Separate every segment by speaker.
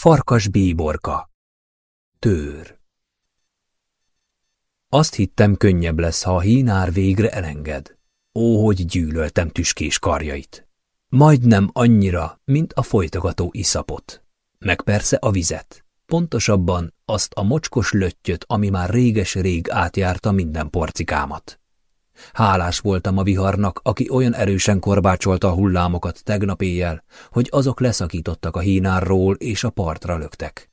Speaker 1: Farkas bíborka Tőr Azt hittem, könnyebb lesz, ha a hínár végre elenged. Ó, hogy gyűlöltem tüskés karjait. Majdnem annyira, mint a folytogató iszapot. Meg persze a vizet. Pontosabban azt a mocskos löttyöt, ami már réges-rég átjárta minden porcikámat. Hálás voltam a viharnak, aki olyan erősen korbácsolta a hullámokat tegnap éjjel, hogy azok leszakítottak a hínárról és a partra löktek.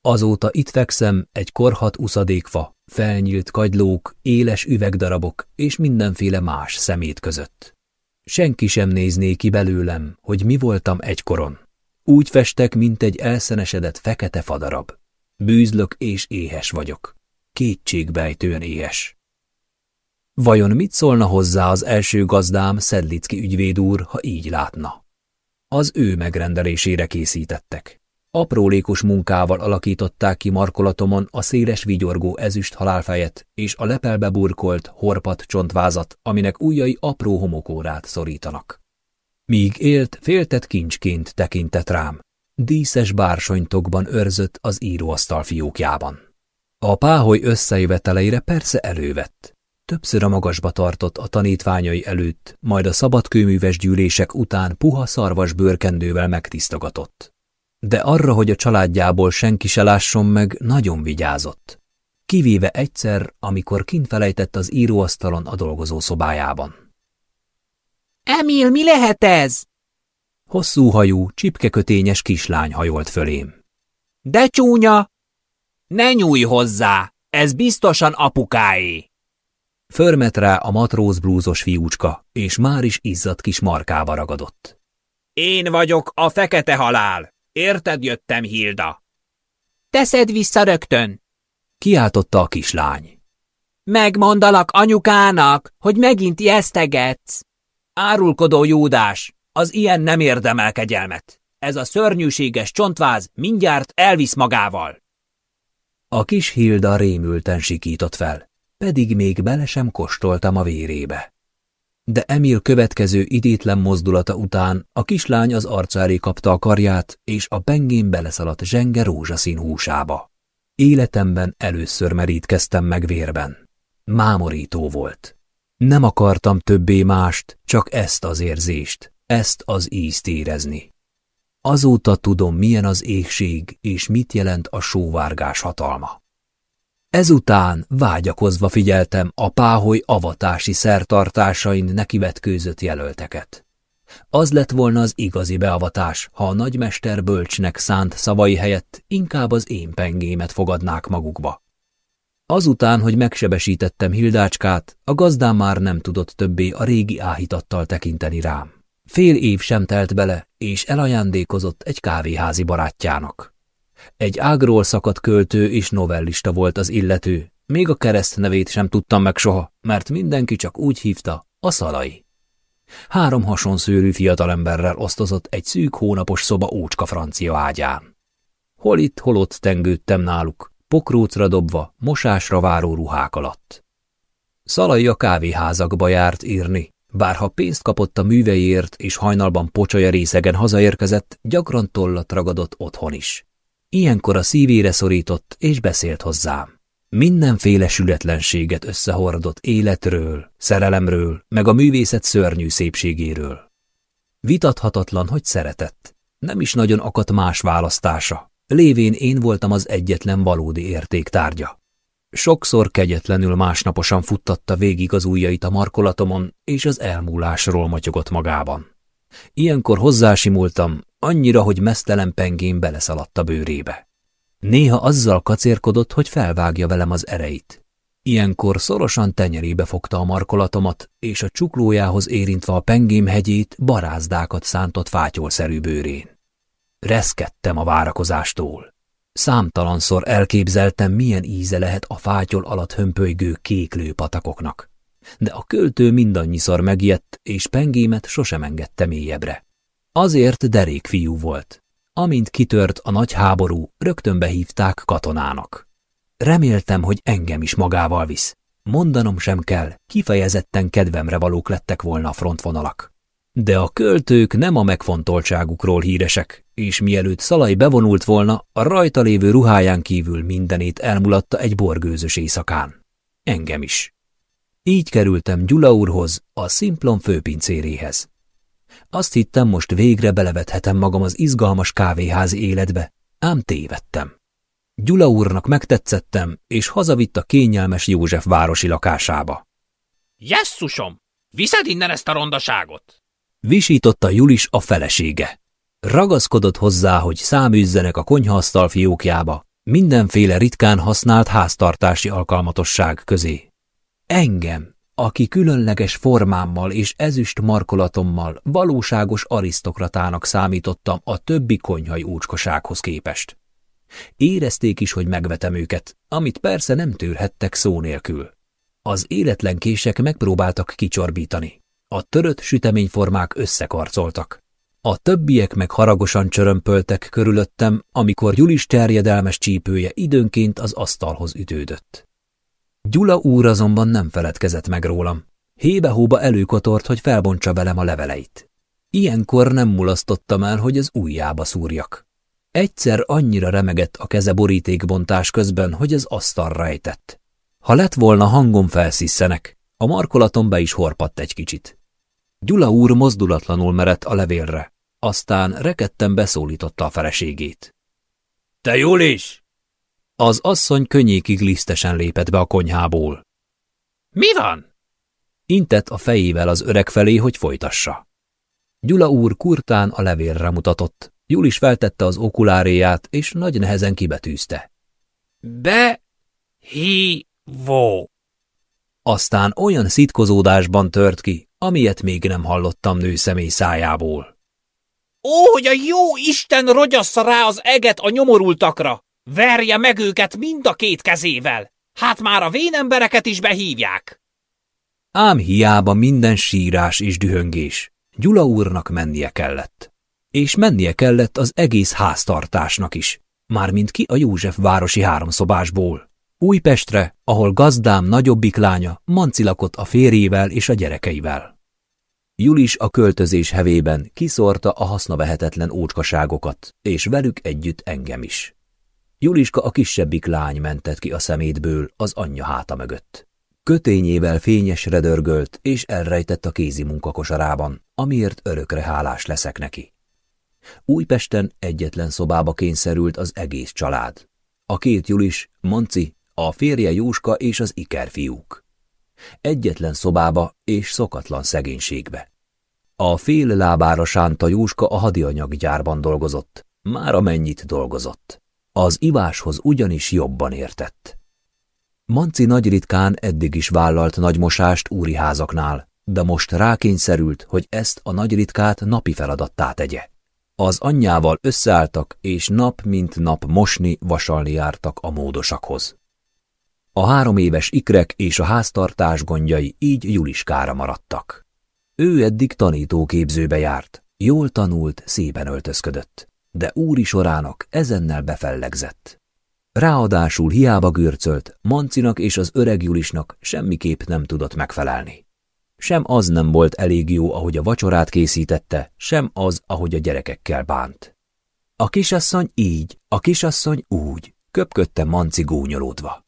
Speaker 1: Azóta itt fekszem egy korhat uszadékfa, felnyílt kagylók, éles üvegdarabok és mindenféle más szemét között. Senki sem nézné ki belőlem, hogy mi voltam egykoron. Úgy festek, mint egy elszenesedett fekete fadarab. Bűzlök és éhes vagyok. Kétségbejtően éhes. Vajon mit szólna hozzá az első gazdám, Szedlicki ügyvéd úr, ha így látna? Az ő megrendelésére készítettek. Aprólékos munkával alakították ki markolatomon a széles vigyorgó ezüst halálfejet és a lepelbe burkolt, horpat csontvázat, aminek ujjai apró homokórát szorítanak. Míg élt, féltett kincsként tekintett rám. Díszes bársonytokban őrzött az íróasztal fiókjában. A páholy összejöveteleire persze elővett. Többször a magasba tartott a tanítványai előtt, majd a szabadkőműves gyűlések után puha szarvas bőrkendővel megtisztogatott. De arra, hogy a családjából senki se lásson meg, nagyon vigyázott. Kivéve egyszer, amikor kint felejtett az íróasztalon a dolgozó szobájában.
Speaker 2: Emil, mi lehet ez?
Speaker 1: Hosszú hajú, csipkekötényes kislány hajolt fölém.
Speaker 2: De csúnya! Ne nyújj hozzá, ez biztosan apukáé!
Speaker 1: Förmet rá a matróz blúzos fiúcska, és már is izzadt kis markába ragadott.
Speaker 2: Én vagyok a fekete halál. Érted jöttem, Hilda? Teszed vissza rögtön!
Speaker 1: Kiáltotta a kislány.
Speaker 2: Megmondalak anyukának, hogy megint ijesztegetsz. Árulkodó Júdás, az ilyen nem érdemel kegyelmet. Ez a szörnyűséges csontváz mindjárt elvisz magával.
Speaker 1: A kis Hilda rémülten sikított fel pedig még bele sem kóstoltam a vérébe. De Emil következő idétlen mozdulata után a kislány az arcári kapta a karját, és a pengén beleszaladt zsenge rózsaszín húsába. Életemben először merítkeztem meg vérben. Mámorító volt. Nem akartam többé mást, csak ezt az érzést, ezt az ízt érezni. Azóta tudom, milyen az égség, és mit jelent a sóvárgás hatalma. Ezután vágyakozva figyeltem a páholy avatási szertartásain nekivetkőzött jelölteket. Az lett volna az igazi beavatás, ha a nagymester bölcsnek szánt szavai helyett inkább az én pengémet fogadnák magukba. Azután, hogy megsebesítettem Hildácskát, a gazdám már nem tudott többé a régi áhítattal tekinteni rám. Fél év sem telt bele, és elajándékozott egy kávéházi barátjának. Egy ágról szakadt költő és novellista volt az illető, még a kereszt nevét sem tudtam meg soha, mert mindenki csak úgy hívta, a szalai. Három hasonszőrű fiatalemberrel osztozott egy szűk hónapos szoba ócska francia ágyán. Hol itt, hol ott tengődtem náluk, pokrócra dobva, mosásra váró ruhák alatt. Szalai a kávéházakba járt írni, bár ha pénzt kapott a műveiért és hajnalban pocsolya részegen hazaérkezett, gyakran tollat ragadott otthon is. Ilyenkor a szívére szorított, és beszélt hozzám. Mindenféle sületlenséget összehordott életről, szerelemről, meg a művészet szörnyű szépségéről. Vitathatatlan, hogy szeretett. Nem is nagyon akadt más választása. Lévén én voltam az egyetlen valódi értéktárgya. Sokszor kegyetlenül másnaposan futtatta végig az ujjait a markolatomon, és az elmúlásról motyogott magában. Ilyenkor hozzásimultam, annyira, hogy mesztelen pengén beleszaladt a bőrébe. Néha azzal kacérkodott, hogy felvágja velem az ereit. Ilyenkor szorosan tenyerébe fogta a markolatomat, és a csuklójához érintve a pengém hegyét barázdákat szántott fátyolszerű bőrén. Reszkedtem a várakozástól. Számtalanszor elképzeltem, milyen íze lehet a fátyol alatt hömpölygő kéklő patakoknak. De a költő mindannyiszor megijedt, és pengémet sosem engedte mélyebbre. Azért derék fiú volt. Amint kitört a nagy háború, rögtön behívták katonának. Reméltem, hogy engem is magával visz. Mondanom sem kell, kifejezetten kedvemre valók lettek volna a frontvonalak. De a költők nem a megfontoltságukról híresek, és mielőtt Szalai bevonult volna, a rajta lévő ruháján kívül mindenét elmulatta egy borgőzös éjszakán. Engem is. Így kerültem Gyula úrhoz, a Simplon főpincéréhez. Azt hittem, most végre belevethetem magam az izgalmas kávéházi életbe, ám tévedtem. Gyula úrnak megtetszettem, és hazavitt a kényelmes József városi lakásába.
Speaker 2: Jesszusom! Viszed innen ezt a rondaságot?
Speaker 1: Visította Julis a felesége. Ragaszkodott hozzá, hogy száműzzenek a konyhaasztal fiókjába, mindenféle ritkán használt háztartási alkalmatosság közé. Engem, aki különleges formámmal és ezüst markolatommal valóságos arisztokratának számítottam a többi konyhai úcskosághoz képest. Érezték is, hogy megvetem őket, amit persze nem tűrhettek szó nélkül. Az életlen kések megpróbáltak kicsorbítani. A törött süteményformák összekarcoltak. A többiek meg haragosan csörömpöltek körülöttem, amikor Julis terjedelmes csípője időnként az asztalhoz ütődött. Gyula úr azonban nem feledkezett meg rólam. Hébe-hóba előkotort, hogy felbontsa velem a leveleit. Ilyenkor nem mulasztottam el, hogy az ujjába szúrjak. Egyszer annyira remegett a keze borítékbontás közben, hogy az asztalra ejtett. Ha lett volna hangom felszisszenek, a markolatom be is horpadt egy kicsit. Gyula úr mozdulatlanul merett a levélre, aztán rekedten beszólította a feleségét. – Te Julis! Az asszony könnyékig lisztesen lépett be a konyhából.
Speaker 2: – Mi van?
Speaker 1: Intett a fejével az öreg felé, hogy folytassa. Gyula úr kurtán a levélre mutatott. Julis feltette az okuláréját, és nagy nehezen kibetűzte.
Speaker 2: Be... hi... vo.
Speaker 1: Aztán olyan szitkozódásban tört ki, amilyet még nem hallottam nő személy szájából.
Speaker 2: Ó, hogy a jó Isten rogyassza rá az eget a nyomorultakra! Verje meg őket mind a két kezével! Hát már a vénembereket is behívják!
Speaker 1: Ám hiába minden sírás és dühöngés. Gyula úrnak mennie kellett. És mennie kellett az egész háztartásnak is, mármint ki a József városi háromszobásból. Újpestre, ahol gazdám nagyobbik lánya Manci lakott a férjével és a gyerekeivel. Julis a költözés hevében kiszórta a hasznavehetetlen ócskaságokat, és velük együtt engem is. Juliska a kisebbik lány mentett ki a szemétből az anyja háta mögött. Kötényével fényesre dörgölt, és elrejtett a kézi munkakosarában, amiért örökre hálás leszek neki. Újpesten egyetlen szobába kényszerült az egész család. A két Julis, Monci, a férje Jóska és az Iker fiúk. Egyetlen szobába és szokatlan szegénységbe. A fél lábára sánta Jóska a hadianyaggyárban dolgozott, már amennyit dolgozott. Az iváshoz ugyanis jobban értett. Manci nagy eddig is vállalt nagymosást úri házaknál, de most rákényszerült, hogy ezt a nagy napi feladattá tegye. Az anyjával összeálltak, és nap mint nap mosni, vasalni jártak a módosakhoz. A három éves ikrek és a háztartás gondjai így Juliskára maradtak. Ő eddig tanítóképzőbe járt, jól tanult, szépen öltözködött, de úri sorának ezennel befellegzett. Ráadásul hiába görcölt, Mancinak és az öreg Julisnak semmiképp nem tudott megfelelni. Sem az nem volt elég jó, ahogy a vacsorát készítette, sem az, ahogy a gyerekekkel bánt. A kisasszony így, a kisasszony úgy, köpködte Manci gúnyolódva.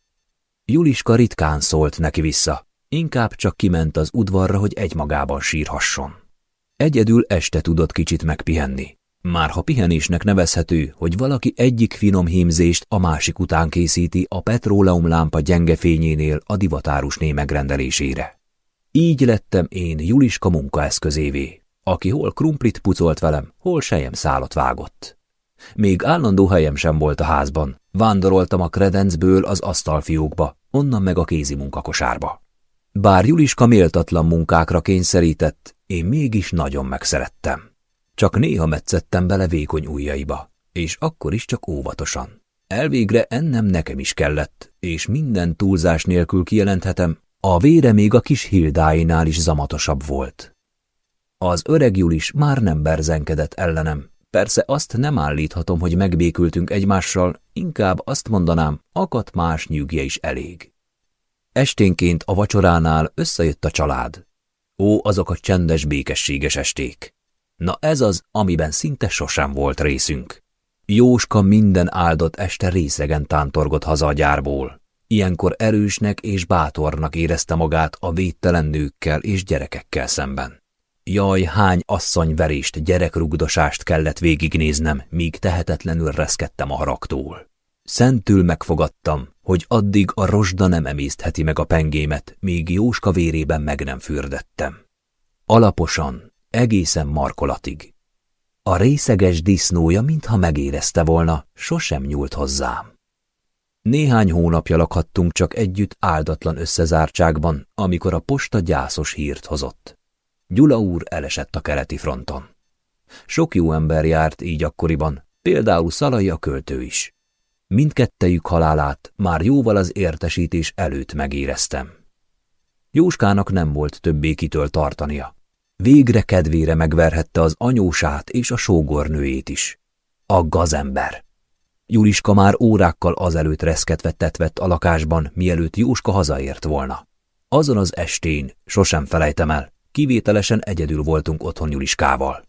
Speaker 1: Juliska ritkán szólt neki vissza, inkább csak kiment az udvarra, hogy egymagában sírhasson. Egyedül este tudott kicsit megpihenni. Már ha pihenésnek nevezhető, hogy valaki egyik finom hímzést a másik után készíti a petróleumlámpa gyenge fényénél a divatárusné megrendelésére. Így lettem én Juliska munkaeszközévé, aki hol krumplit pucolt velem, hol sejem szálat vágott. Még állandó helyem sem volt a házban, vándoroltam a kredencből az asztalfiókba, onnan meg a kézi munkakosárba. Bár Juliska méltatlan munkákra kényszerített, én mégis nagyon megszerettem. Csak néha metszettem bele vékony ujjaiba, és akkor is csak óvatosan. Elvégre ennem nekem is kellett, és minden túlzás nélkül kijelenthetem, a vére még a kis Hildáinál is zamatosabb volt. Az öreg Julis már nem berzenkedett ellenem, persze azt nem állíthatom, hogy megbékültünk egymással, inkább azt mondanám, akadt más nyűgje is elég. Esténként a vacsoránál összejött a család. Ó, azok a csendes, békességes esték! Na ez az, amiben szinte sosem volt részünk. Jóska minden áldott este részegen tántorgott haza a gyárból. Ilyenkor erősnek és bátornak érezte magát a védtelen nőkkel és gyerekekkel szemben. Jaj, hány asszonyverést, gyerekrugdosást kellett végignéznem, míg tehetetlenül reszkedtem a haragtól. Szentül megfogadtam, hogy addig a rozsda nem emésztheti meg a pengémet, míg Jóska vérében meg nem fürdettem. Alaposan, egészen markolatig. A részeges disznója, mintha megérezte volna, sosem nyúlt hozzám. Néhány hónapja lakhattunk csak együtt áldatlan összezártságban, amikor a posta gyászos hírt hozott. Gyula úr elesett a keleti fronton. Sok jó ember járt így akkoriban, például Szalai a költő is. Mindkettejük halálát már jóval az értesítés előtt megéreztem. Jóskának nem volt többé kitől tartania. Végre kedvére megverhette az anyósát és a sógornőjét is. A gazember. Juliska már órákkal azelőtt reszketve tetvett a lakásban, mielőtt Jóska hazaért volna. Azon az estén, sosem felejtem el, kivételesen egyedül voltunk otthon Juliskával.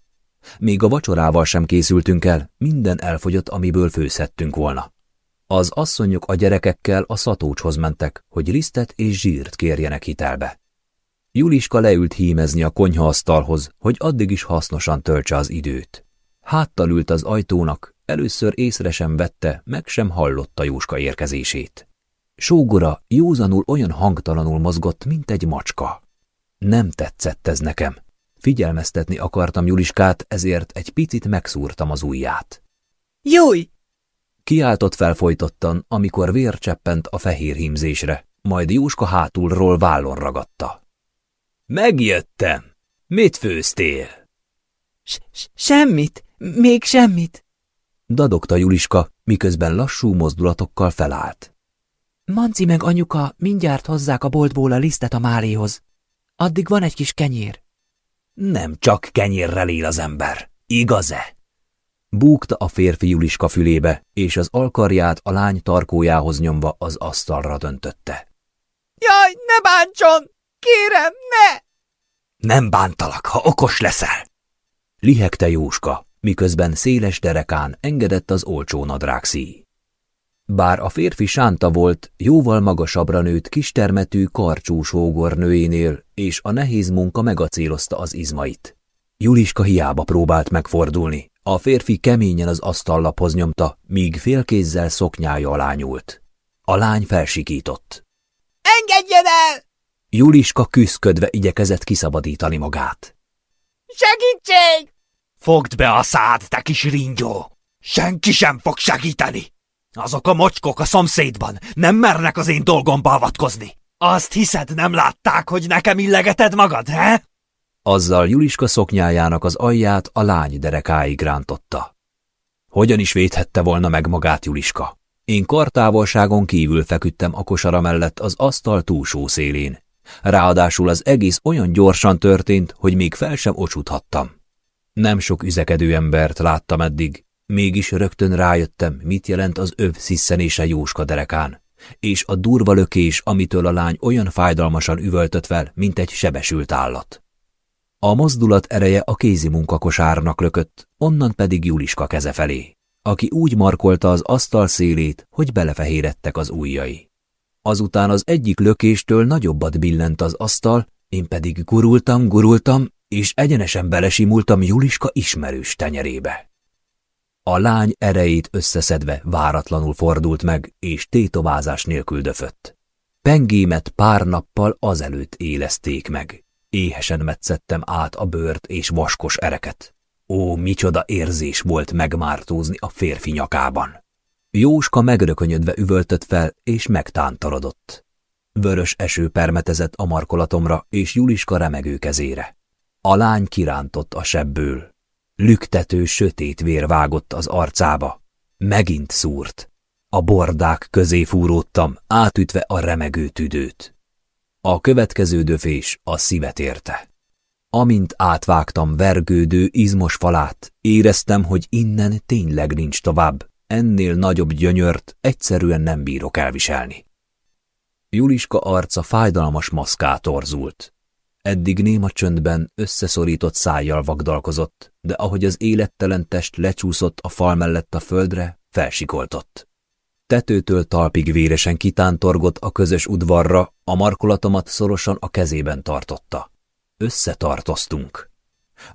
Speaker 1: Még a vacsorával sem készültünk el, minden elfogyott, amiből főzhettünk volna. Az asszonyok a gyerekekkel a szatócshoz mentek, hogy lisztet és zsírt kérjenek hitelbe. Juliska leült hímezni a konyhaasztalhoz, hogy addig is hasznosan töltse az időt. Háttal ült az ajtónak, először észre sem vette, meg sem hallotta Jóska érkezését. Sógora józanul olyan hangtalanul mozgott, mint egy macska. Nem tetszett ez nekem. Figyelmeztetni akartam Juliskát, ezért egy picit megszúrtam az ujját.
Speaker 2: Júj!
Speaker 1: Kiáltott felfolytottan, amikor vér cseppent a fehér hímzésre, majd Jóska hátulról vállon ragadta. Megjöttem! Mit főztél?
Speaker 2: S semmit, még semmit,
Speaker 1: dadogta Juliska, miközben lassú mozdulatokkal felállt.
Speaker 2: Manci meg anyuka mindjárt hozzák a boltból a lisztet a máléhoz. Addig van egy kis kenyér.
Speaker 1: Nem csak kenyérrel él az ember, igaz-e? Búgta a férfi Juliska fülébe, és az alkarját a lány tarkójához nyomva az asztalra döntötte.
Speaker 2: Jaj, ne bántson! Kérem, ne!
Speaker 1: Nem bántalak, ha okos leszel! Lihegte Jóska, miközben széles derekán engedett az olcsó nadrágszíj. Bár a férfi sánta volt, jóval magasabbra nőtt kistermetű karcsú sógornőjénél, és a nehéz munka megacélozta az izmait. Juliska hiába próbált megfordulni, a férfi keményen az asztallaphoz nyomta, míg félkézzel szoknyája alá nyúlt. A lány felsikított.
Speaker 2: Engedjen el!
Speaker 1: Juliska küszködve igyekezett kiszabadítani magát.
Speaker 2: Segítség!
Speaker 3: Fogd be a szád, te kis ringyó! Senki sem fog segíteni! Azok a mocskok a szomszédban nem mernek az én dolgomba avatkozni. Azt hiszed, nem látták, hogy nekem illegeted magad, he?
Speaker 1: Azzal Juliska szoknyájának az alját a lány derekáig rántotta. Hogyan is védhette volna meg magát Juliska? Én kartávolságon kívül feküdtem a kosara mellett az asztal túlsó szélén. Ráadásul az egész olyan gyorsan történt, hogy még fel sem ocsuthattam. Nem sok üzekedő embert láttam eddig, mégis rögtön rájöttem, mit jelent az öv sziszenése Jóska derekán, és a durva lökés, amitől a lány olyan fájdalmasan üvöltött fel, mint egy sebesült állat. A mozdulat ereje a kézi munkakosárnak lökött, onnan pedig Juliska keze felé, aki úgy markolta az asztal szélét, hogy belefehérettek az ujjai. Azután az egyik lökéstől nagyobbat billent az asztal, én pedig gurultam, gurultam, és egyenesen belesimultam Juliska ismerős tenyerébe. A lány erejét összeszedve váratlanul fordult meg, és tétovázás nélkül döfött. Pengémet pár nappal azelőtt élezték meg. Éhesen metszettem át a bőrt és vaskos ereket. Ó, micsoda érzés volt megmártózni a férfi nyakában. Jóska megrökönyödve üvöltött fel, és megtántorodott. Vörös eső permetezett a markolatomra és Juliska remegő kezére. A lány kirántott a sebből. Lüktető, sötét vér vágott az arcába. Megint szúrt. A bordák közé fúródtam, átütve a remegő tüdőt. A következő döfés a szívet érte. Amint átvágtam vergődő, izmos falát, éreztem, hogy innen tényleg nincs tovább, ennél nagyobb gyönyört egyszerűen nem bírok elviselni. Juliska arca fájdalmas maszkát torzult. Eddig néma csöndben összeszorított szájjal vagdalkozott, de ahogy az élettelen test lecsúszott a fal mellett a földre, felsikoltott. Tetőtől talpig véresen kitántorgott a közös udvarra, a markolatomat szorosan a kezében tartotta. Összetartoztunk.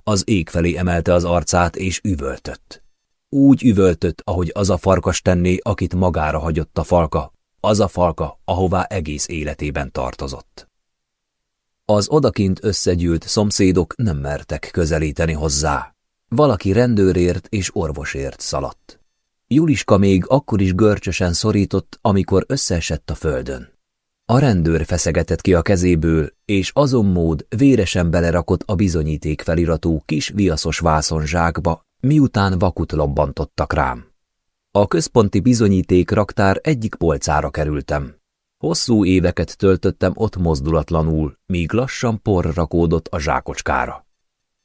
Speaker 1: Az ég felé emelte az arcát, és üvöltött. Úgy üvöltött, ahogy az a farkas tenné, akit magára hagyott a falka, az a falka, ahová egész életében tartozott. Az odakint összegyűlt szomszédok nem mertek közelíteni hozzá. Valaki rendőrért és orvosért szaladt. Juliska még akkor is görcsösen szorított, amikor összeesett a földön. A rendőr feszegetett ki a kezéből, és azon mód véresen belerakott a bizonyíték feliratú kis viaszos vászonzsákba, miután vakut lobbantottak rám. A központi bizonyíték raktár egyik polcára kerültem. Hosszú éveket töltöttem ott mozdulatlanul, míg lassan por rakódott a zsákocskára.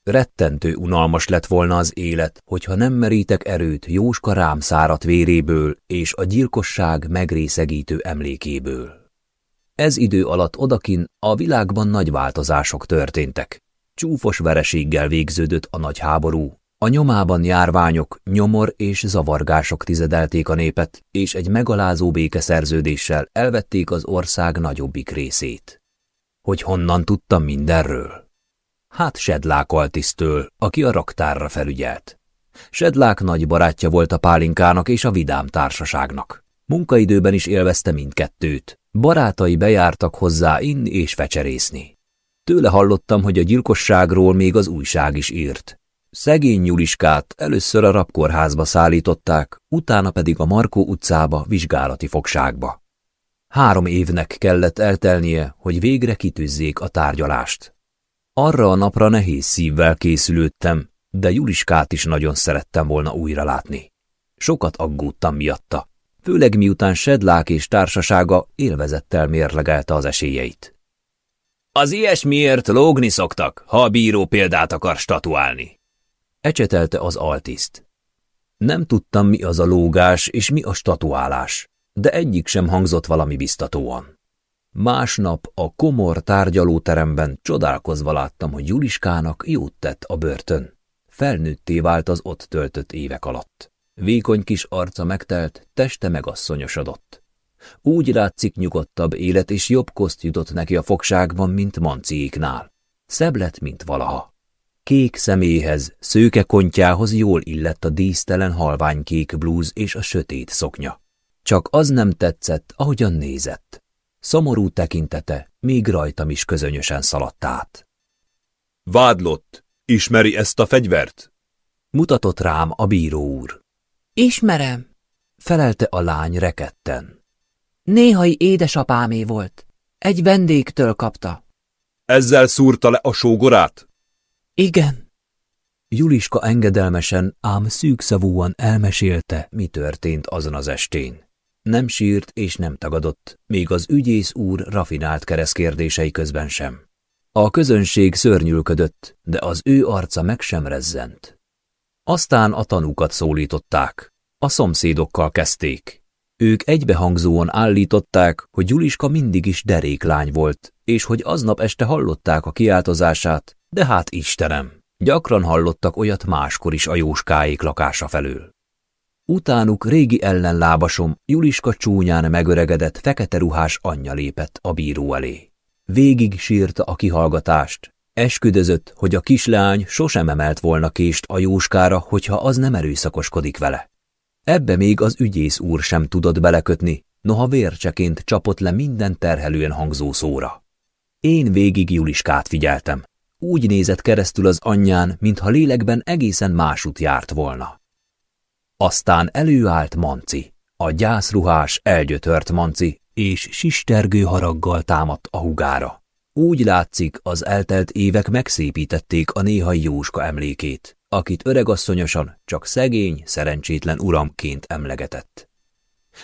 Speaker 1: Rettentő unalmas lett volna az élet, hogyha nem merítek erőt Jóska rám szárat véréből és a gyilkosság megrészegítő emlékéből. Ez idő alatt odakin a világban nagy változások történtek. Csúfos vereséggel végződött a nagy háború, a nyomában járványok, nyomor és zavargások tizedelték a népet, és egy megalázó békeszerződéssel elvették az ország nagyobbik részét. Hogy honnan tudtam mindenről? Hát Sedlák altisztől, aki a raktárra felügyelt. Sedlák nagy barátja volt a pálinkának és a vidám társaságnak. Munkaidőben is élvezte mindkettőt. Barátai bejártak hozzá inni és fecserészni. Tőle hallottam, hogy a gyilkosságról még az újság is írt. Szegény Nyuliskát először a rabkórházba szállították, utána pedig a Markó utcába vizsgálati fogságba. Három évnek kellett eltelnie, hogy végre kitűzzék a tárgyalást. Arra a napra nehéz szívvel készülődtem, de Juliskát is nagyon szerettem volna újra látni. Sokat aggódtam miatta, főleg miután Sedlák és társasága élvezettel mérlegelte az esélyeit.
Speaker 2: Az ilyesmiért lógni szoktak, ha a bíró példát akar statuálni.
Speaker 1: Ecsetelte az altiszt. Nem tudtam, mi az a lógás és mi a statuálás, de egyik sem hangzott valami biztatóan. Másnap a komor tárgyalóteremben csodálkozva láttam, hogy Juliskának jót tett a börtön. Felnőtté vált az ott töltött évek alatt. Vékony kis arca megtelt, teste megasszonyosodott. Úgy látszik nyugodtabb élet és jobb koszt jutott neki a fogságban, mint manciéknál. Szebb lett, mint valaha. Kék szeméhez, szőke kontjához jól illett a dísztelen halványkék blúz és a sötét szoknya. Csak az nem tetszett, ahogyan nézett. Szomorú tekintete még rajtam is közönösen szaladt át.
Speaker 4: Vádlott, ismeri ezt a fegyvert?
Speaker 1: Mutatott rám a bíró úr.
Speaker 5: Ismerem,
Speaker 1: felelte a lány reketten.
Speaker 5: Néhai édesapámé volt. Egy vendégtől kapta.
Speaker 4: Ezzel szúrta le a sógorát?
Speaker 5: Igen.
Speaker 1: Juliska engedelmesen, ám szűkszavúan elmesélte, mi történt azon az estén. Nem sírt és nem tagadott, még az ügyész úr rafinált kereszkérdései közben sem. A közönség szörnyülködött, de az ő arca meg sem rezzent. Aztán a tanúkat szólították. A szomszédokkal kezdték. Ők egybehangzóan állították, hogy Gyuliska mindig is deréklány volt, és hogy aznap este hallották a kiáltozását, de hát Istenem, gyakran hallottak olyat máskor is a Jóskáék lakása felől. Utánuk régi ellenlábasom, Juliska csúnyán megöregedett, fekete ruhás anyja lépett a bíró elé. Végig sírta a kihallgatást. Esküdözött, hogy a kislány sosem emelt volna kést a Jóskára, hogyha az nem erőszakoskodik vele. Ebbe még az ügyész úr sem tudott belekötni, noha vércseként csapott le minden terhelően hangzó szóra. Én végig Juliskát figyeltem. Úgy nézett keresztül az anyján, mintha lélekben egészen másút járt volna. Aztán előállt Manci, a gyászruhás, elgyötört Manci, és sistergő haraggal támadt a hugára. Úgy látszik, az eltelt évek megszépítették a néhai Jóska emlékét, akit öregasszonyosan csak szegény, szerencsétlen uramként emlegetett.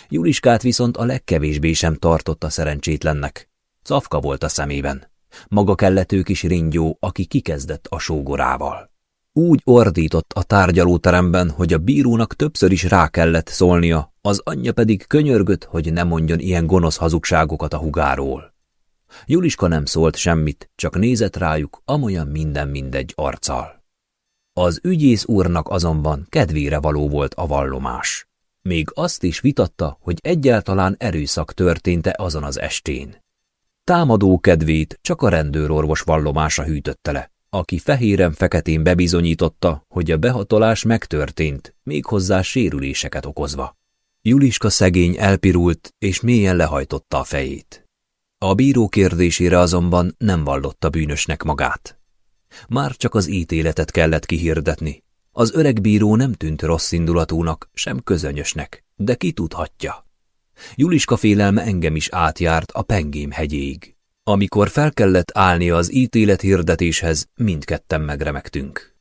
Speaker 1: Juliskát viszont a legkevésbé sem tartotta szerencsétlennek. Cafka volt a szemében. Maga kellett ő kis ringyó, aki kikezdett a sógorával. Úgy ordított a tárgyalóteremben, hogy a bírónak többször is rá kellett szólnia, az anyja pedig könyörgött, hogy ne mondjon ilyen gonosz hazugságokat a hugáról. Juliska nem szólt semmit, csak nézett rájuk amolyan minden mindegy arccal. Az ügyész úrnak azonban kedvére való volt a vallomás. Még azt is vitatta, hogy egyáltalán erőszak történt-e azon az estén. Támadó kedvét csak a rendőrorvos vallomása hűtötte le, aki fehéren-feketén bebizonyította, hogy a behatolás megtörtént, méghozzá sérüléseket okozva. Juliska szegény elpirult, és mélyen lehajtotta a fejét. A bíró kérdésére azonban nem vallotta bűnösnek magát. Már csak az ítéletet kellett kihirdetni. Az öreg bíró nem tűnt rossz indulatúnak, sem közönyösnek, de ki tudhatja. Juliska félelme engem is átjárt a pengém hegyéig. Amikor fel kellett állni az ítélet hirdetéshez, mindketten megremegtünk.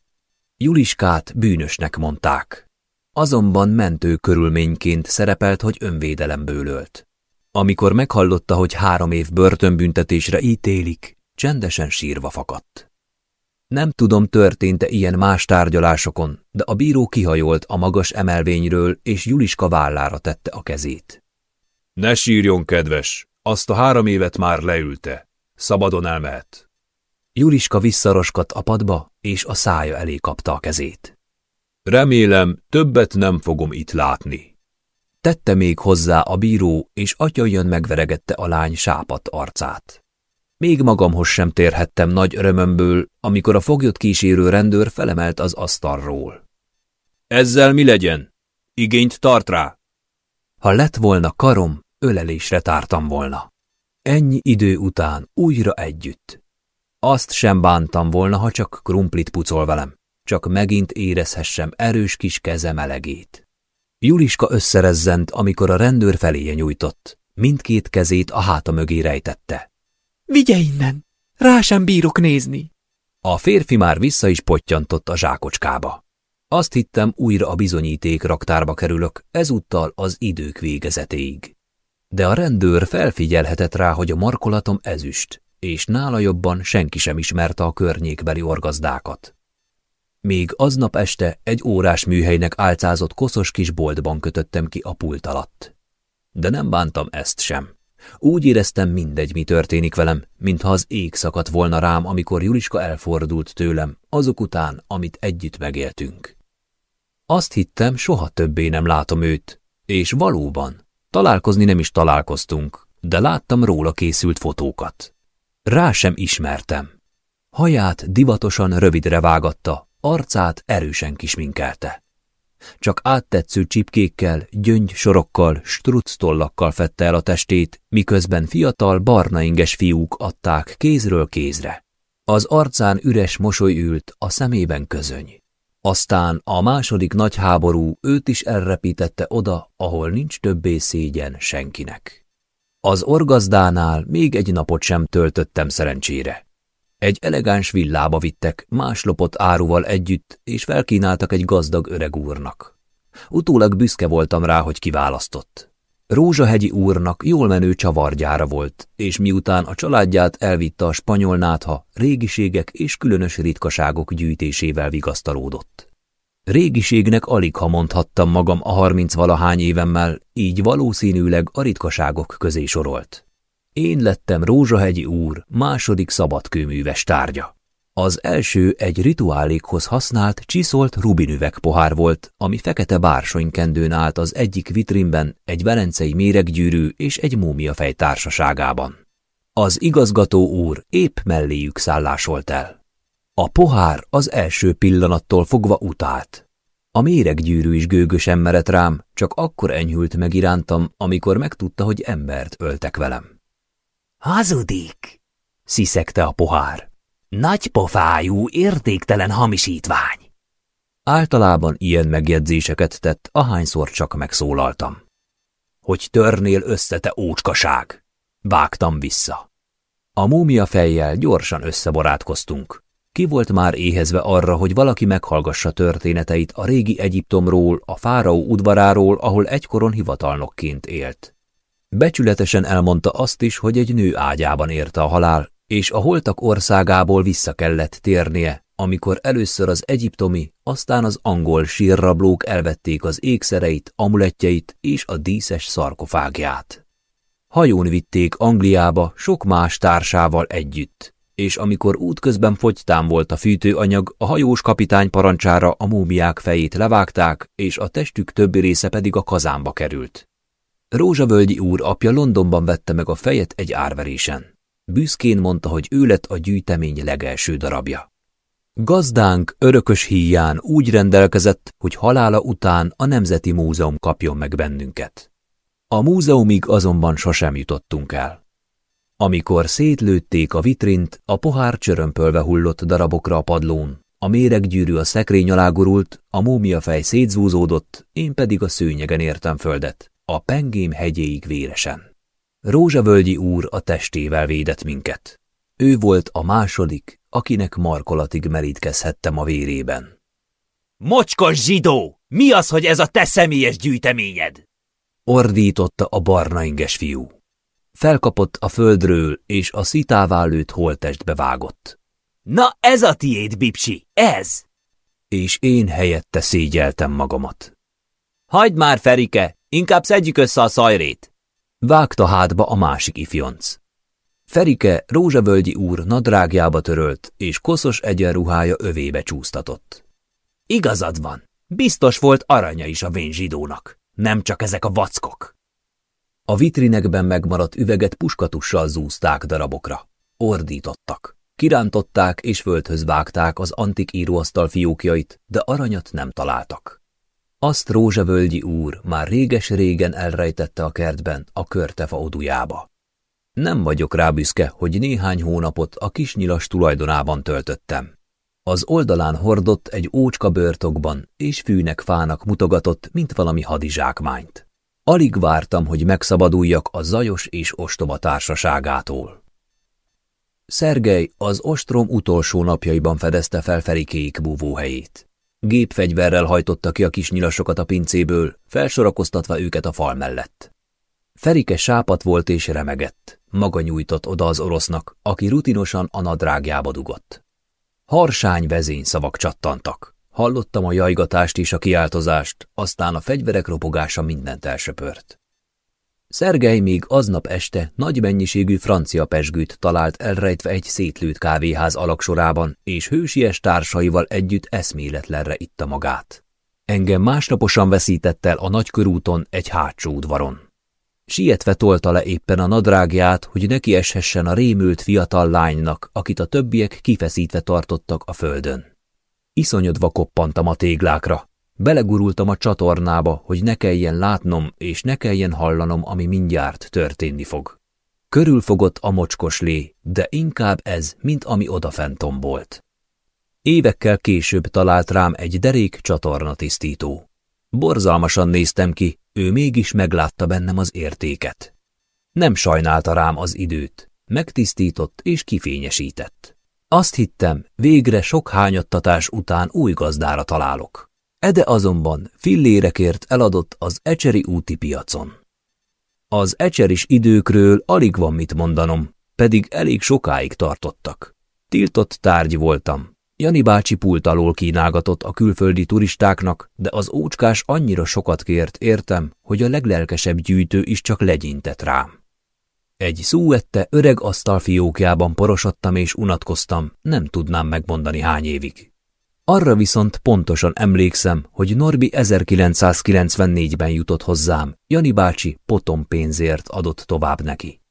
Speaker 1: Juliskát bűnösnek mondták. Azonban mentő körülményként szerepelt, hogy önvédelemből ölt. Amikor meghallotta, hogy három év börtönbüntetésre ítélik, csendesen sírva fakadt. Nem tudom, történt-e ilyen más tárgyalásokon, de a bíró kihajolt a magas emelvényről, és Juliska vállára tette a kezét.
Speaker 4: Ne sírjon, kedves, azt a három évet már leülte. Szabadon elmehet.
Speaker 1: Juliska visszaroskadt a padba, és a szája elé kapta a kezét.
Speaker 4: Remélem, többet nem fogom itt látni.
Speaker 1: Tette még hozzá a bíró, és atyajön megveregette a lány sápat arcát. Még magamhoz sem térhettem nagy örömömből, amikor a foglyot kísérő rendőr felemelt az asztalról.
Speaker 4: Ezzel mi legyen? Igényt tart rá?
Speaker 1: Ha lett volna karom, ölelésre tártam volna. Ennyi idő után újra együtt. Azt sem bántam volna, ha csak krumplit pucol velem, csak megint érezhessem erős kis keze melegét. Juliska összerezzent, amikor a rendőr feléje nyújtott. Mindkét kezét a háta mögé rejtette.
Speaker 5: Vigye innen! Rá sem bírok nézni!
Speaker 1: A férfi már vissza is pottyantott a zsákocskába. Azt hittem, újra a bizonyíték raktárba kerülök, ezúttal az idők végezetéig. De a rendőr felfigyelhetett rá, hogy a markolatom ezüst, és nála jobban senki sem ismerte a környékbeli orgazdákat. Még aznap este egy órás műhelynek álcázott koszos kis boltban kötöttem ki a pult alatt. De nem bántam ezt sem. Úgy éreztem mindegy, mi történik velem, mintha az ég szakadt volna rám, amikor Juliska elfordult tőlem, azok után, amit együtt megéltünk. Azt hittem, soha többé nem látom őt, és valóban, találkozni nem is találkoztunk, de láttam róla készült fotókat. Rá sem ismertem. Haját divatosan rövidre vágatta, arcát erősen kisminkelte. Csak áttetsző csipkékkel, gyöngy sorokkal, struc tollakkal fette el a testét, miközben fiatal, barna inges fiúk adták kézről kézre. Az arcán üres mosoly ült, a szemében közöny. Aztán a második nagy háború őt is elrepítette oda, ahol nincs többé szégyen senkinek. Az orgazdánál még egy napot sem töltöttem szerencsére. Egy elegáns villába vittek, más lopott áruval együtt, és felkínáltak egy gazdag öreg úrnak. Utólag büszke voltam rá, hogy kiválasztott. Rózsahegyi úrnak jól menő csavargyára volt, és miután a családját elvitte a spanyol nátha, régiségek és különös ritkaságok gyűjtésével vigasztalódott. Régiségnek alig ha mondhattam magam a harminc-valahány évemmel, így valószínűleg a ritkaságok közé sorolt. Én lettem Rózsahegyi úr második szabadkőműves tárgya. Az első egy rituálékhoz használt, csiszolt rubinüveg pohár volt, ami fekete bársonykendőn állt az egyik vitrínben, egy velencei méreggyűrű és egy múmiafej társaságában. Az igazgató úr épp melléjük szállásolt el. A pohár az első pillanattól fogva utált. A méreggyűrű is gőgösen merett rám, csak akkor enyhült meg irántam, amikor megtudta, hogy embert öltek velem.
Speaker 2: Hazudik,
Speaker 1: sziszegte a pohár.
Speaker 2: Nagy pofájú, értéktelen hamisítvány.
Speaker 1: Általában ilyen megjegyzéseket tett, ahányszor csak megszólaltam. Hogy törnél össze, te ócskaság! Vágtam vissza. A múmia fejjel gyorsan összebarátkoztunk. Ki volt már éhezve arra, hogy valaki meghallgassa történeteit a régi Egyiptomról, a fáraó udvaráról, ahol egykoron hivatalnokként élt. Becsületesen elmondta azt is, hogy egy nő ágyában érte a halál, és a holtak országából vissza kellett térnie, amikor először az egyiptomi, aztán az angol sírrablók elvették az ékszereit, amulettjeit és a díszes szarkofágját. Hajón vitték Angliába sok más társával együtt, és amikor útközben fogytán volt a fűtőanyag, a hajós kapitány parancsára a múmiák fejét levágták, és a testük többi része pedig a kazánba került. Rózsavölgyi úr apja Londonban vette meg a fejet egy árverésen. Büszkén mondta, hogy ő lett a gyűjtemény legelső darabja. Gazdánk örökös híján úgy rendelkezett, hogy halála után a Nemzeti Múzeum kapjon meg bennünket. A múzeumig azonban sosem jutottunk el. Amikor szétlőtték a vitrint, a pohár csörömpölve hullott darabokra a padlón, a méreggyűrű a szekrény alá gurult, a múmiafej szétzúzódott, én pedig a szőnyegen értem földet, a pengém hegyéig véresen. Rózsavölgyi úr a testével védett minket. Ő volt a második, akinek markolatig merítkezhettem a vérében.
Speaker 2: Mocskos zsidó! Mi az, hogy ez a te személyes gyűjteményed?
Speaker 1: Ordította a barna inges fiú. Felkapott a földről, és a szitává lőtt holtestbe vágott.
Speaker 2: Na ez a tiéd, Bipsi, ez!
Speaker 1: És én helyette szégyeltem magamat.
Speaker 2: Hagyd már, Ferike, inkább szedjük össze a szajrét.
Speaker 1: Vágta hátba a másik ifjonc. Ferike rózsavölgyi úr nadrágjába törölt, és koszos egyenruhája övébe csúsztatott.
Speaker 2: Igazad van, biztos volt aranya is a vén zsidónak, nem csak ezek a vackok.
Speaker 1: A vitrinekben megmaradt üveget puskatussal zúzták darabokra. Ordítottak. Kirántották és földhöz vágták az antik íróasztal fiókjait, de aranyat nem találtak. Azt Rózsavölgyi úr már réges-régen elrejtette a kertben, a körtefa odujába. Nem vagyok rá büszke, hogy néhány hónapot a kisnyilas tulajdonában töltöttem. Az oldalán hordott egy ócska börtokban, és fűnek fának mutogatott, mint valami hadizsákmányt. Alig vártam, hogy megszabaduljak a zajos és ostoba társaságától. Szergej az ostrom utolsó napjaiban fedezte fel Ferikéik búvóhelyét. Gépfegyverrel hajtotta ki a kis nyilasokat a pincéből, felsorakoztatva őket a fal mellett. Ferike sápat volt és remegett, maga nyújtott oda az orosznak, aki rutinosan a nadrágjába dugott. Harsány vezényszavak csattantak. Hallottam a jajgatást és a kiáltozást, aztán a fegyverek ropogása mindent elsöpört. Szergej még aznap este nagy mennyiségű francia pesgőt talált elrejtve egy szétlőtt kávéház alaksorában, és hősies társaival együtt eszméletlenre itta magát. Engem másnaposan veszített el a nagykörúton egy hátsó udvaron. Sietve tolta le éppen a nadrágját, hogy neki eshessen a rémült fiatal lánynak, akit a többiek kifeszítve tartottak a földön. Iszonyodva koppantam a téglákra. Belegurultam a csatornába, hogy ne kelljen látnom, és ne kelljen hallanom, ami mindjárt történni fog. Körülfogott a mocskos lé, de inkább ez, mint ami odafent tombolt. Évekkel később talált rám egy derék csatornatisztító. Borzalmasan néztem ki, ő mégis meglátta bennem az értéket. Nem sajnálta rám az időt, megtisztított és kifényesített. Azt hittem, végre sok hányattatás után új gazdára találok. Ede azonban fillérekért eladott az Ecseri úti piacon. Az ecseris időkről alig van mit mondanom, pedig elég sokáig tartottak. Tiltott tárgy voltam. Jani bácsi pult alól kínálgatott a külföldi turistáknak, de az ócskás annyira sokat kért értem, hogy a leglelkesebb gyűjtő is csak legyintett rám. Egy szúette öreg asztal fiókjában porosodtam és unatkoztam, nem tudnám megmondani hány évig. Arra viszont pontosan emlékszem, hogy Norbi 1994-ben jutott hozzám, Jani bácsi potom pénzért adott tovább neki.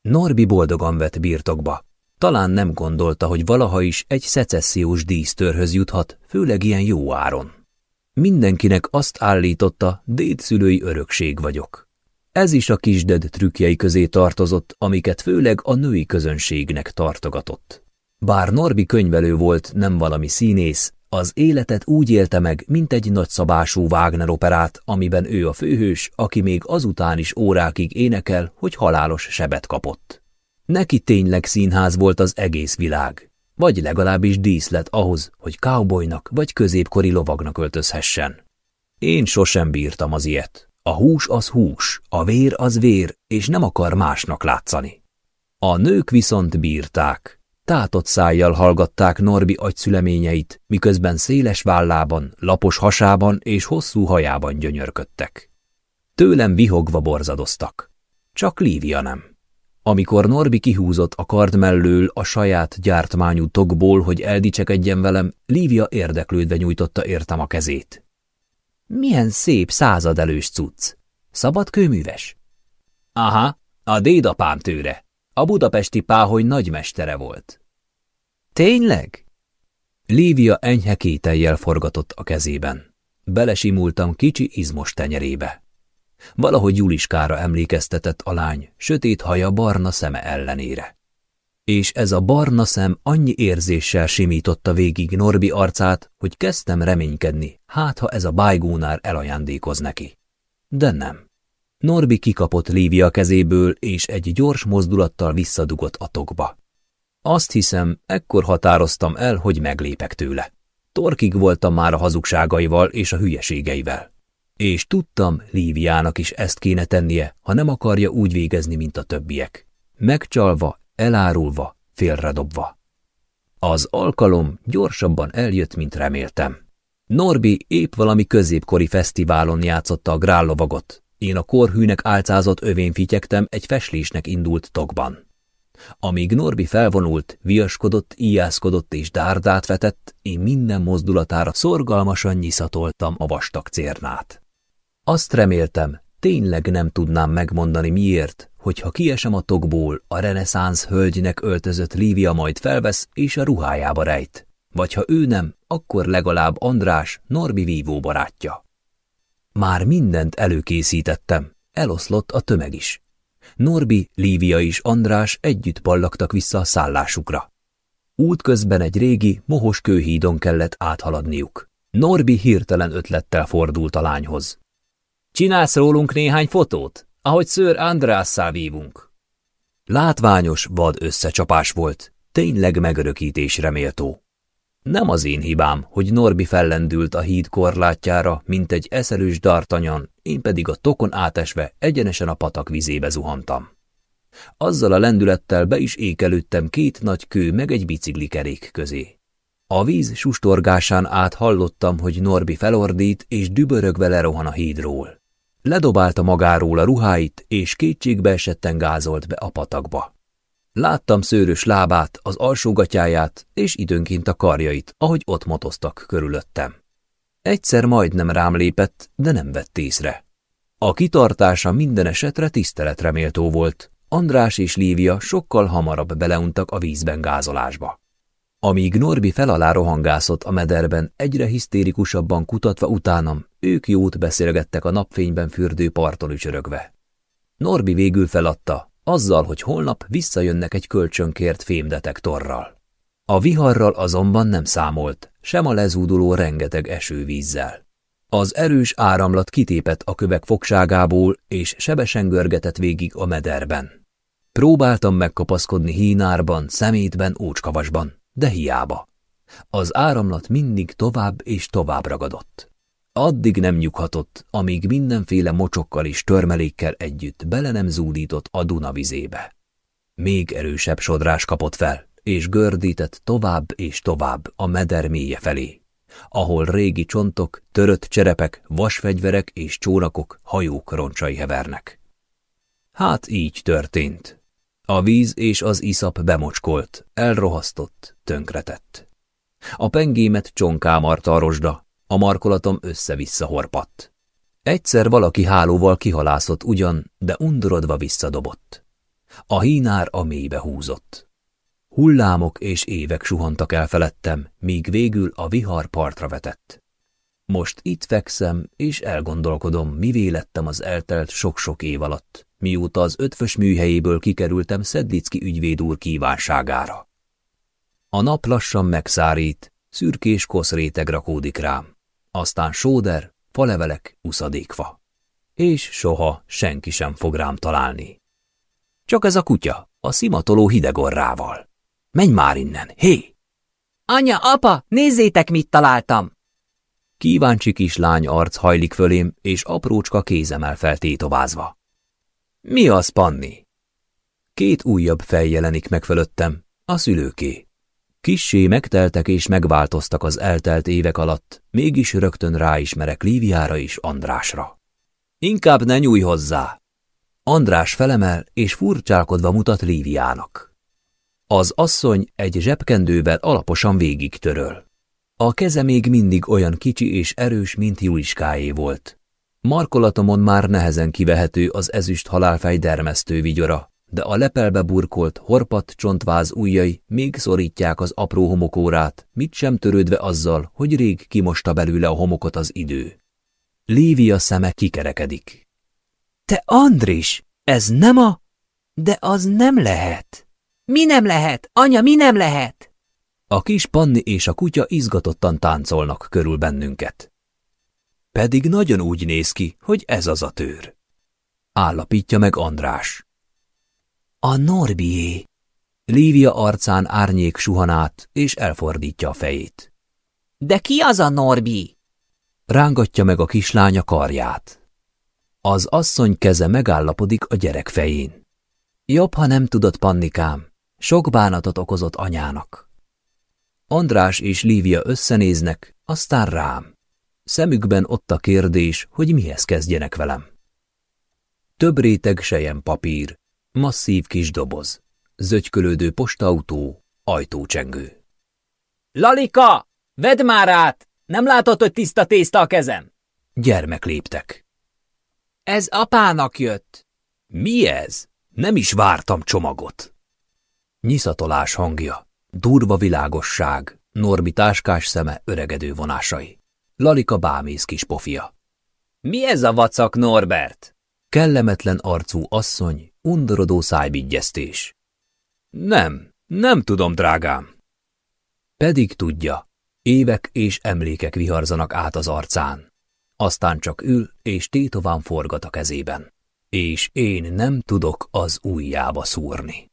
Speaker 1: Norbi boldogan vett birtokba. Talán nem gondolta, hogy valaha is egy szecessziós dísztörhöz juthat, főleg ilyen jó áron. Mindenkinek azt állította, dédszülői örökség vagyok. Ez is a kisded trükkjei közé tartozott, amiket főleg a női közönségnek tartogatott. Bár Norbi könyvelő volt, nem valami színész, az életet úgy élte meg, mint egy nagyszabású Wagner operát, amiben ő a főhős, aki még azután is órákig énekel, hogy halálos sebet kapott. Neki tényleg színház volt az egész világ, vagy legalábbis díszlet ahhoz, hogy cowboynak vagy középkori lovagnak öltözhessen. Én sosem bírtam az ilyet. A hús az hús, a vér az vér, és nem akar másnak látszani. A nők viszont bírták. Tátott szájjal hallgatták Norbi agyszüleményeit, miközben széles vállában, lapos hasában és hosszú hajában gyönyörködtek. Tőlem vihogva borzadoztak. Csak Lívia nem. Amikor Norbi kihúzott a kard mellől a saját gyártmányú tokból, hogy eldicsekedjen velem, Lívia érdeklődve nyújtotta értem a kezét. Milyen szép századelős cucc. Szabad kőműves? Aha, a dédapám tőre. A budapesti páholy nagymestere volt. Tényleg? Lívia enyhe kételjel forgatott a kezében. Belesimultam kicsi izmos tenyerébe. Valahogy Juliskára emlékeztetett a lány, sötét haja barna szeme ellenére. És ez a barna szem annyi érzéssel simította végig Norbi arcát, hogy kezdtem reménykedni, hát ha ez a bájgónár elajándékoz neki. De nem. Norbi kikapott Lívia kezéből, és egy gyors mozdulattal visszadugott a tokba. Azt hiszem, ekkor határoztam el, hogy meglépek tőle. Torkig voltam már a hazugságaival és a hülyeségeivel. És tudtam, Líviának is ezt kéne tennie, ha nem akarja úgy végezni, mint a többiek. Megcsalva, elárulva, félredobva. Az alkalom gyorsabban eljött, mint reméltem. Norbi épp valami középkori fesztiválon játszotta a grállovagot. Én a korhűnek álcázott övén fityektem egy feslésnek indult tokban. Amíg Norbi felvonult, viaskodott, íjászkodott és dárdát vetett, én minden mozdulatára szorgalmasan nyiszatoltam a vastag cérnát. Azt reméltem, tényleg nem tudnám megmondani miért, hogyha kiesem a tokból, a reneszánsz hölgynek öltözött Lívia majd felvesz és a ruhájába rejt. Vagy ha ő nem, akkor legalább András, Norbi vívó barátja. Már mindent előkészítettem, eloszlott a tömeg is. Norbi, Lívia és András együtt ballagtak vissza a szállásukra. Útközben egy régi, mohos kőhídon kellett áthaladniuk. Norbi hirtelen ötlettel fordult a lányhoz. Csinálsz rólunk néhány fotót, ahogy szőr Andrásszal vívunk. Látványos, vad összecsapás volt, tényleg megörökítésre méltó. Nem az én hibám, hogy Norbi fellendült a híd korlátjára, mint egy eszelős dartanyan, én pedig a tokon átesve egyenesen a patak vizébe zuhantam. Azzal a lendülettel be is ékelődtem két nagy kő meg egy biciklikerék közé. A víz sustorgásán át hallottam, hogy Norbi felordít és dübörögve lerohan a hídról. Ledobálta magáról a ruháit, és kétségbe esetten gázolt be a patakba. Láttam szőrös lábát, az alsógatyáját, és időnként a karjait, ahogy ott motoztak körülöttem. Egyszer majdnem rám lépett, de nem vett észre. A kitartása minden esetre tiszteletre méltó volt. András és Lívia sokkal hamarabb beleuntak a vízben gázolásba. Amíg Norbi felalá rohangászott a mederben, egyre hisztérikusabban kutatva utánam, ők jót beszélgettek a napfényben fürdő parton ücsörögve. Norbi végül feladta, azzal, hogy holnap visszajönnek egy kölcsönkért fémdetektorral. A viharral azonban nem számolt, sem a lezúduló rengeteg esővízzel. Az erős áramlat kitépett a kövek fogságából, és sebesen görgetett végig a mederben. Próbáltam megkapaszkodni hínárban, szemétben, ócskavasban, de hiába. Az áramlat mindig tovább és tovább ragadott. Addig nem nyughatott, amíg mindenféle mocsokkal és törmelékkel együtt bele nem zúdított a Duna vizébe. Még erősebb sodrás kapott fel, és gördített tovább és tovább a meder mélye felé, ahol régi csontok, törött cserepek, vasfegyverek és csónakok, hajók roncsai hevernek. Hát így történt. A víz és az iszap bemocskolt, elrohasztott, tönkretett. A pengémet csonkámarta a rozsda, a markolatom össze-vissza horpadt. Egyszer valaki hálóval kihalászott ugyan, de undorodva visszadobott. A hínár a mélybe húzott. Hullámok és évek suhantak el felettem, míg végül a vihar partra vetett. Most itt fekszem, és elgondolkodom, mivé lettem az eltelt sok-sok év alatt, mióta az ötvös műhelyéből kikerültem Szedlicki ügyvéd úr kívánságára. A nap lassan megszárít, szürkés koszréteg rakódik rám aztán sóder, falevelek, uszadékfa. És soha senki sem fog rám találni. Csak ez a kutya, a szimatoló hidegorrával. Menj már innen, hé!
Speaker 2: Anya, apa, nézzétek, mit találtam!
Speaker 1: Kíváncsi kislány arc hajlik fölém, és aprócska kézemel feltétovázva. Mi az, Panni? Két újabb fej jelenik meg fölöttem, a szülőké. Kissé megteltek és megváltoztak az eltelt évek alatt, mégis rögtön ráismerek Líviára és Andrásra. Inkább ne nyújj hozzá! András felemel és furcsálkodva mutat Líviának. Az asszony egy zsebkendővel alaposan végig töröl. A keze még mindig olyan kicsi és erős, mint Juliskáé volt. Markolatomon már nehezen kivehető az ezüst halálfej dermesztő vigyora, de a lepelbe burkolt, horpat csontváz ujjai még szorítják az apró homokórát, mit sem törődve azzal, hogy rég kimosta belőle a homokot az idő. Lívia szeme kikerekedik.
Speaker 2: Te Andris, ez nem a... De az nem lehet. Mi nem lehet? Anya, mi nem lehet?
Speaker 1: A kis Panni és a kutya izgatottan táncolnak körül bennünket. Pedig nagyon úgy néz ki, hogy ez az a tőr. Állapítja meg András.
Speaker 2: A Norbié.
Speaker 1: Lívia arcán árnyék suhanát, és elfordítja a fejét.
Speaker 2: De ki az a Norbi?
Speaker 1: Rángatja meg a kislánya karját. Az asszony keze megállapodik a gyerek fején. Jobb, ha nem tudod, Pannikám. Sok bánatot okozott anyának. András és Lívia összenéznek, aztán rám. Szemükben ott a kérdés, hogy mihez kezdjenek velem. Több réteg sejem papír, masszív kis doboz, zögykölődő postautó, ajtócsengő.
Speaker 2: Lalika, vedd már át! Nem látod, hogy tiszta tészta a kezem?
Speaker 1: Gyermek léptek.
Speaker 2: Ez apának jött.
Speaker 1: Mi ez? Nem is vártam csomagot. Nyiszatolás hangja, durva világosság, Norbi táskás szeme öregedő vonásai. Lalika bámész kis pofia.
Speaker 2: Mi ez a vacak, Norbert?
Speaker 1: Kellemetlen arcú asszony, undorodó szájbigyeztés. Nem, nem tudom, drágám. Pedig tudja, évek és emlékek viharzanak át az arcán. Aztán csak ül és tétován forgat a kezében. És én nem tudok az ujjába szúrni.